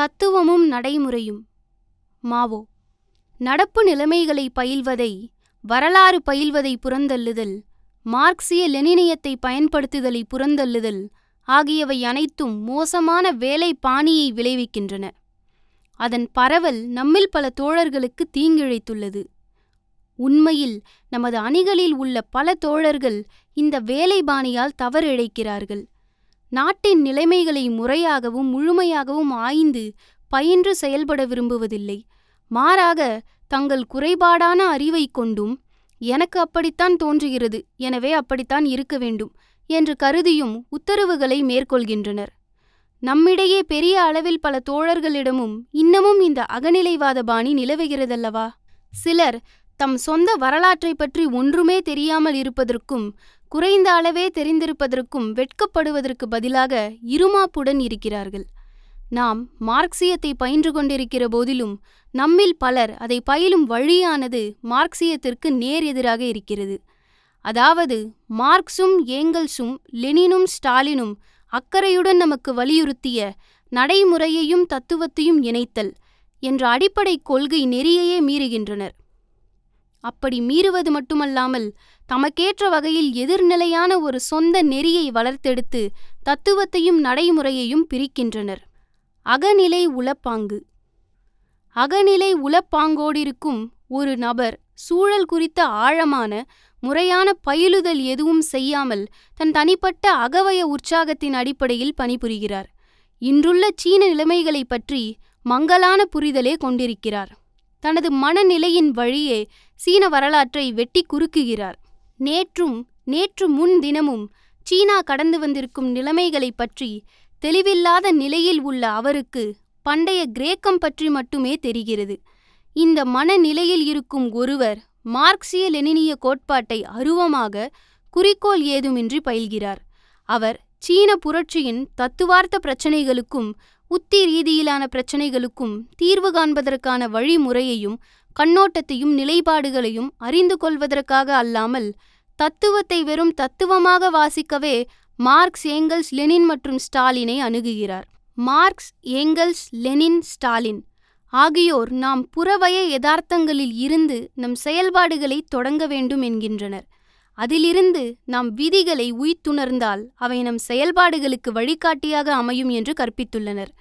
தத்துவமும் நடைமுறையும். மாவோ நடப்பு நிலைமைகளை பயில்வதை வரலாறு பயில்வதை புறந்தள்ளுதல் மார்க்சிய லெனினியத்தை பயன்படுத்துதலை புறந்தள்ளுதல் ஆகியவை அனைத்தும் மோசமான வேலை பாணியை விளைவிக்கின்றன. அதன் பரவல் நம்மில் பல தோழர்களுக்கு தீங்கிழைத்துள்ளது. உண்மையில் நமது அணிகளில் உள்ள பல தோழர்கள் இந்த வேலை பாணியால் தவறிழைக்கிறார்கள். நாட்டின் நிலைமைகளை முறையாகவும் முழுமையாகவும் ஆய்ந்து பயின்று செயல்பட விரும்புவதில்லை. மாறாக தங்கள் குறைபாடான அறிவை கொண்டும் எனக்கு அப்படித்தான் தோன்றுகிறது எனவே அப்படித்தான் இருக்க வேண்டும் என்று கருதியும் உத்தரவுகளை மேற்கொள்கின்றனர். நம்மிடையே பெரிய அளவில் பல தோழர்களிடமும் இன்னமும் இந்த அகநிலைவாத பாணி நிலவுகிறதல்லவா? சிலர் தம் சொந்த வரலாற்றை பற்றி ஒன்றுமே தெரியாமல் இருப்பதற்கும் குறைந்த அளவே தெரிந்திருப்பதற்கும் வெட்கப்படுவதற்கு பதிலாக இருமாப்புடன் இருக்கிறார்கள். நாம் மார்க்சியத்தை பயின்று கொண்டிருக்கிற போதிலும் நம்மில் பலர் அதை பயிலும் வழியானது மார்க்சியத்திற்கு நேர் எதிராக இருக்கிறது. அதாவது மார்க்சும் ஏங்கல்ஸும் லெனினும் ஸ்டாலினும் அக்கறையுடன் நமக்கு வலியுறுத்திய நடைமுறையையும் தத்துவத்தையும் இணைத்தல் என்ற அடிப்படை கொள்கை நெறியையே மீறுகின்றனர். அப்படி மீறுவது மட்டுமல்லாமல் தமக்கேற்ற வகையில் எதிர்நிலையான ஒரு சொந்த நெறியை வளர்த்தெடுத்து தத்துவத்தையும் நடைமுறையையும் பிரிக்கின்றனர். அகநிலை உளப்பாங்கு. அகநிலை உளப்பாங்கோடிருக்கும் ஒரு நபர் சூழல் குறித்த ஆழமான முறையான பயிலுதல் எதுவும் செய்யாமல் தன் தனிப்பட்ட அகவய உற்சாகத்தின் அடிப்படையில் பணிபுரிகிறார். இன்றுள்ள சீன நிலைமைகளைப் பற்றி மங்கலான புரிதலே கொண்டிருக்கிறார். தனது மனநிலையின் வழியே சீன வரலாற்றை வெட்டி குறுக்குகிறார். நேற்றும் நேற்று முன் தினமும் சீனா கடந்து வந்திருக்கும் நிலைமைகளை பற்றி தெளிவில்லாத நிலையில் உள்ள அவருக்கு பண்டைய கிரேக்கம் பற்றி மட்டுமே தெரிகிறது. இந்த மனநிலையில் இருக்கும் ஒருவர் மார்க்சிய லெனினிய கோட்பாட்டை அருவமாக குறிக்கோள் ஏதுமின்றி பயில்கிறார். அவர் சீன புரட்சியின் தத்துவார்த்த பிரச்சனைகளுக்கும் உத்தி ரீதியிலான பிரச்சினைகளுக்கும் தீர்வு காண்பதற்கான வழிமுறையையும் கண்ணோட்டத்தையும் நிலைப்பாடுகளையும் அறிந்து கொள்வதற்காக அல்லாமல் தத்துவத்தை வெறும் தத்துவமாக வாசிக்கவே மார்க்ஸ் ஏங்கல்ஸ் லெனின் மற்றும் ஸ்டாலினை அணுகுகிறார். மார்க்ஸ் ஏங்கல்ஸ் லெனின் ஸ்டாலின் ஆகியோர் நாம் புறவய யதார்த்தங்களில் இருந்து நம் செயல்பாடுகளை தொடங்க வேண்டும் என்கின்றனர். அதிலிருந்து நாம் விதிகளை உய்த்துணர்ந்தால் அவை நம் செயல்பாடுகளுக்கு வழிகாட்டியாக அமையும் என்று கற்பித்துள்ளனர்.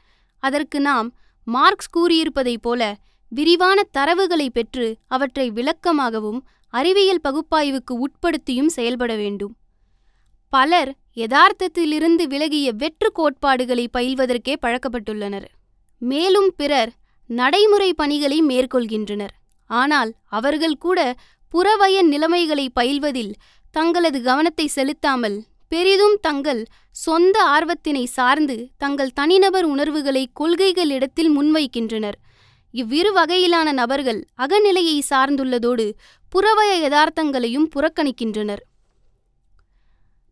அதற்கு நாம் மார்க்ஸ் கூறியிருப்பதைப் போல விரிவான தரவுகளை பெற்று அவற்றை விளக்கமாகவும் அறிவியல் பகுப்பாய்வுக்கு உட்படுத்தியும் செயல்பட வேண்டும். பலர் யதார்த்தத்திலிருந்து விலகிய வெற்று கோட்பாடுகளை பயில்வதற்கே பழக்கப்பட்டுள்ளனர். மேலும் பிறர் நடைமுறை பணிகளை மேற்கொள்கின்றனர். ஆனால் அவர்கள் கூட புறவய நிலைமைகளை பயில்வதில் தங்களது கவனத்தை செலுத்தாமல் பெரிதும் தங்கள் சொந்த ஆர்வத்தினை சார்ந்து தங்கள் தனிநபர் உணர்வுகளை கொள்கைகளிடத்தில் முன்வைக்கின்றனர். இவ்விரு வகையிலான நபர்கள் அகநிலையை சார்ந்துள்ளதோடு புறவய யதார்த்தங்களையும் புறக்கணிக்கின்றனர்.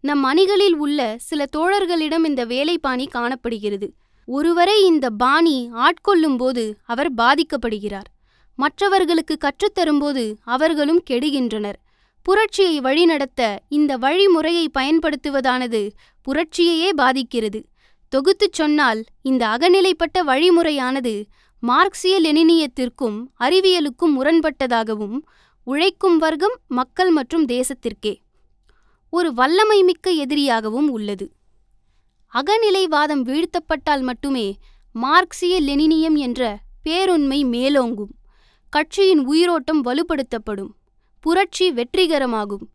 நம் அணிகளில் உள்ள சில தோழர்களிடம் இந்த வேலைப்பாணி காணப்படுகிறது. ஒருவரை இந்த பாணி ஆட்கொள்ளும் போது அவர் பாதிக்கப்படுகிறார். மற்றவர்களுக்கு கற்றுத்தரும்போது அவர்களும் கெடுகின்றனர். புரட்சியை வழிநடத்த இந்த வழிமுறையை பயன்படுத்துவதானது புரட்சியையே பாதிக்கிறது. தொகுத்துச் சொன்னால் இந்த அகநிலைப்பட்ட வழிமுறையானது மார்க்சிய லெனினியத்திற்கும் அறிவியலுக்கும் முரண்பட்டதாகவும் உழைக்கும் வர்க்கம் மக்கள் மற்றும் தேசத்திற்கே ஒரு வல்லமை மிக்க எதிரியாகவும் உள்ளது. அகநிலைவாதம் வீழ்த்தப்பட்டால் மட்டுமே மார்க்சிய லெனினியம் என்ற பேருண்மை மேலோங்கும். கட்சியின் உயிரோட்டம் வலுப்படுத்தப்படும். புரட்சி வெற்றிகரமாகும்.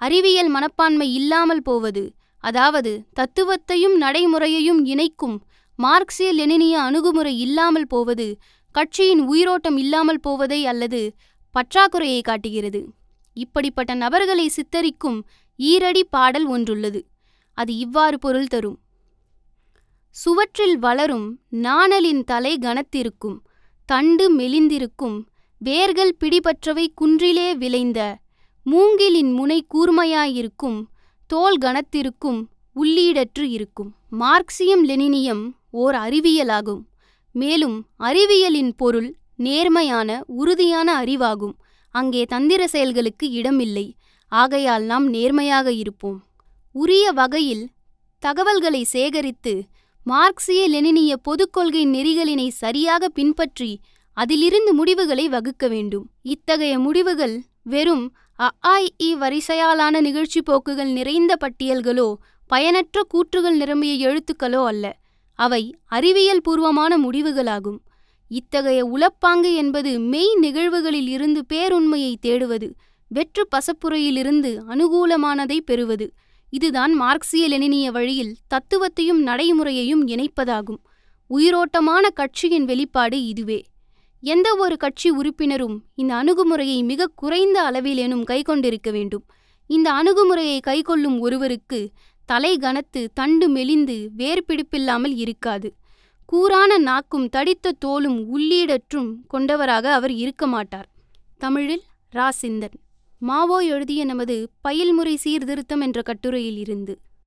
அறிவியல் மனப்பான்மை இல்லாமல் போவது அதாவது தத்துவத்தையும் நடைமுறையையும் இணைக்கும் மார்க்சிய லெனினிய அணுகுமுறை இல்லாமல் போவது கட்சியின் உயிரோட்டம் இல்லாமல் போவதை அல்லது பற்றாக்குறையை காட்டுகிறது. இப்படிப்பட்ட நபர்களை சித்தரிக்கும் ஈரடி பாடல் ஒன்றுள்ளது. அது இவ்வாறு பொருள் தரும். சுவற்றில் வளரும் நாணலின் தலை கனத்திருக்கும் தண்டு மெலிந்திருக்கும் வேர்கள் பிடிபற்றவை குன்றிலே விளைந்த. மூங்கிலின் முனை கூர்மையாயிருக்கும். தோல் கனத்திருக்கும். உள்ளீடற்று இருக்கும். மார்க்சியம் லெனினியம் ஓர் அறிவியலாகும். மேலும் அறிவியலின் பொருள் நேர்மையான உறுதியான அறிவாகும். அங்கே தந்திர செயல்களுக்கு இடமில்லை. ஆகையால் நாம் நேர்மையாக இருப்போம். உரிய வகையில் தகவல்களை சேகரித்து மார்க்சிய லெனினிய பொதுக் கொள்கை நெறிகளினை சரியாக பின்பற்றி அதிலிருந்து முடிவுகளை வகுக்க வேண்டும். இத்தகைய முடிவுகள் வெறும் அஆஇ வரிசையாலான நிகழ்ச்சி போக்குகள் நிறைந்த பட்டியல்களோ பயனற்ற கூற்றுகள் நிரம்பிய எழுத்துக்களோ அல்ல. அவை அறிவியல் பூர்வமான முடிவுகளாகும். இத்தகைய உளப்பாங்கு என்பது மெய் நிகழ்வுகளில் இருந்து பேருண்மையை தேடுவது வெற்று பசப்புரையிலிருந்து அனுகூலமானதை பெறுவது. இதுதான் மார்க்சிய லெனினிய வழியில் தத்துவத்தையும் நடைமுறையையும் இணைப்பதாகும். உயிரோட்டமான கட்சியின் வெளிப்பாடு இதுவே. எந்த ஒரு கட்சி உறுப்பினரும் இந்த அணுகுமுறையை மிக குறைந்த அளவிலேனும் கைக்கொண்டிருக்க வேண்டும். இந்த அணுகுமுறையை கைக்கொள்ளும் ஒருவருக்கு தலை கனத்து தண்டு மெலிந்து வேர்பிடிப்பில்லாமல் இருக்காது. கூரான நாக்கும் தடித்த தோலும் உள்ளீடற்றும் கொண்டவராக அவர் இருக்க மாட்டார். தமிழில் ராசிந்தன். மாவோ எழுதிய நமது பயில்முறை சீர்திருத்தம் என்ற கட்டுரையில் இருந்து